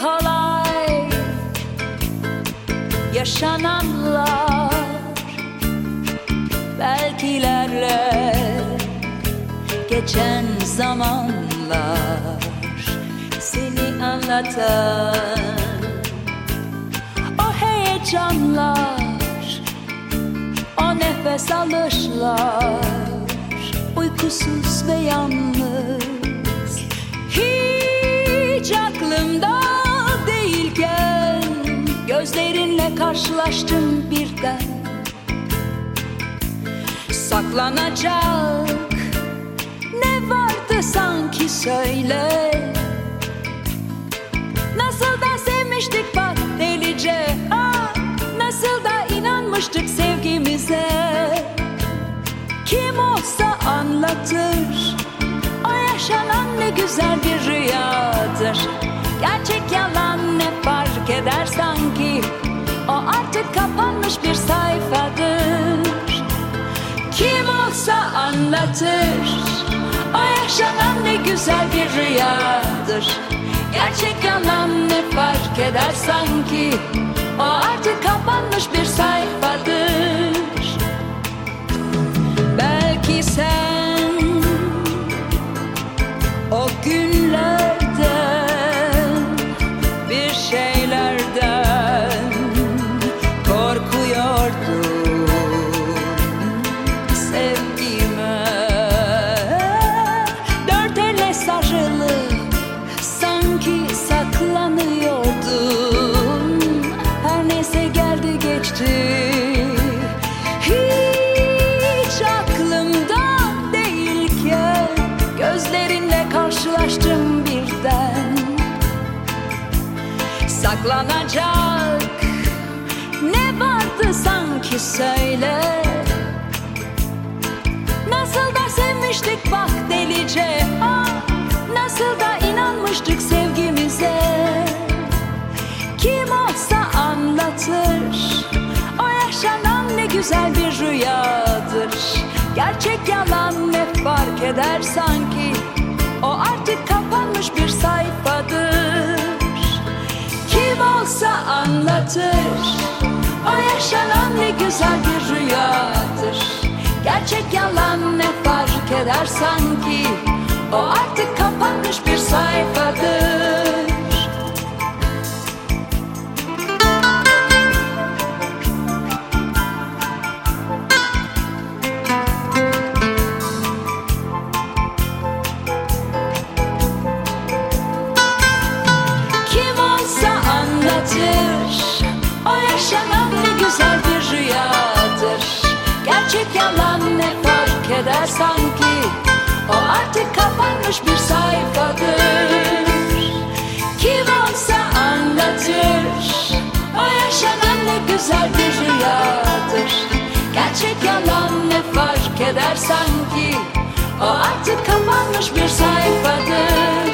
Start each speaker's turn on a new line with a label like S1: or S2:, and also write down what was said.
S1: kolay yaşananlar. Belkilerle geçen zamanlar seni anlatan o heyecanlar o nefes alışlar uykusuz ve yalnız karşılaştım birden. Saklanacak ne vardı sanki söyle. Nasıl da sevmiştik bak delice ah, Nasıl da inanmıştık sevgimize. Kim olsa anlatır O yaşanan ne güzel bir anlatır O yaşanan ne güzel bir rüyadır. Gerçek yalan ne fark eder sanki? O karşılaştım birden. Saklanacak ne vardı sanki söyle. Nasıl da sevmiştik bak delice. Ah, Nasıl da inanmıştık sevgimize. Kim olsa anlatır. O yaşanan ne güzel bir rüyadır. Gerçek yalan ne fark eder sanki Artık kapanmış bir sayfadır. Kim olsa anlatır. O yaşanan ne güzel bir rüyadır. Gerçek yalan ne fark eder sanki? O artık kapanmış bir sayfadır anlatır O yaşanan ne güzel bir rüyadır. Gerçek yalan ne fark eder sanki? O artık kapanmış bir sayfadır. Kim olsa anlatır. O yaşanan ne güzel bir rüyadır. Gerçek yalan ne fark eder sanki? O artık kapanmış bir sayfadır